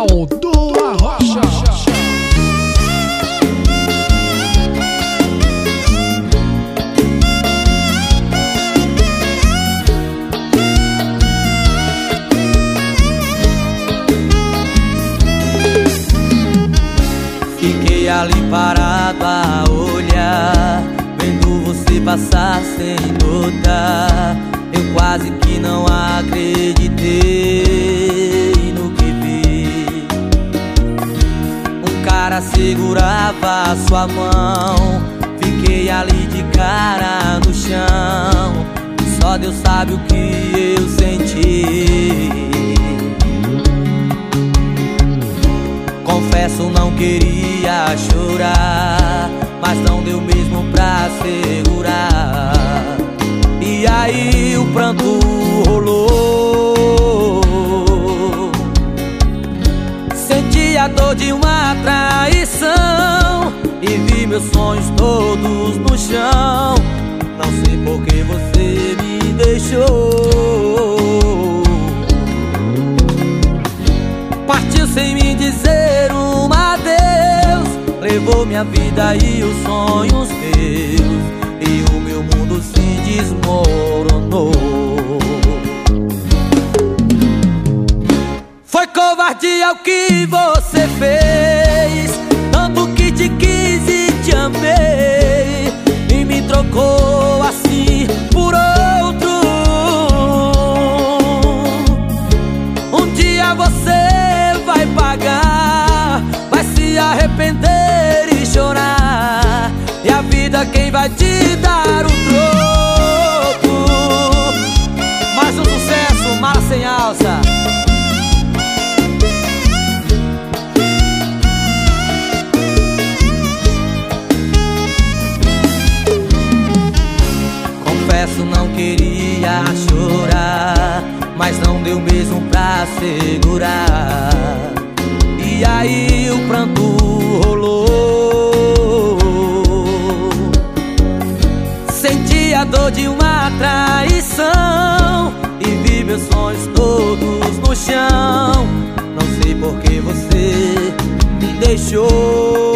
Aldo Arrocha. Fiquei ali parado a olhar Vendo você passar sem notar Eu quase que não acreditei segurava sua mão. Fiquei ali de cara no chão. Só Deus sabe o que eu senti. Confesso não queria chorar Mas não deu mesmo pra segurar meus sonhos todos no chão. Não sei por que você me deixou. Partiu sem me dizer um adeus. Levou minha vida e os sonhos meus E o meu mundo se desmoronou. Foi covardia o que você fez vai te dar o troco? Mais um sucesso, mala sem alça. Confesso não queria chorar Mas não deu mesmo pra segurar E aí o pranto rolou dor de uma traição E vi meus sonhos todos no chão. Não sei por que você me deixou.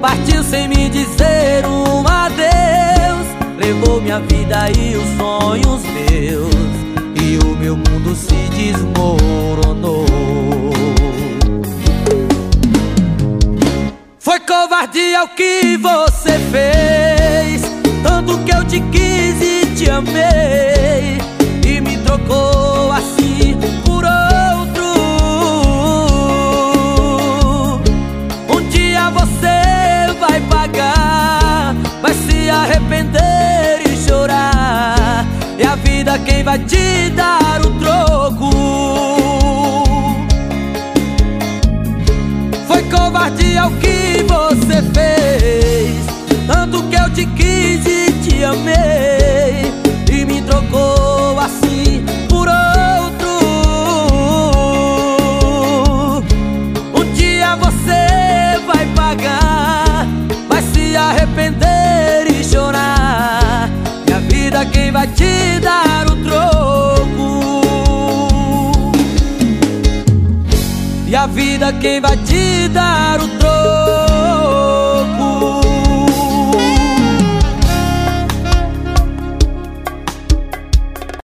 Partiu sem me dizer um adeus Levou minha vida e os sonhos meus Foi covardia o que você fez. Tanto que eu te quis e te amei. E me trocou assim por outro. Um dia você vai pagar Vai se arrepender e chorar. E a vida quem vai te dar o troco covardia o que você fez. Tanto que eu te quis e te amei. E me trocou assim por outro. Um dia você vai pagar. Vai se arrepender e chorar. E a vida quem vai te dar o troco? E a vida quem vai te dar o troco